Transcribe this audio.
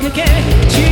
け散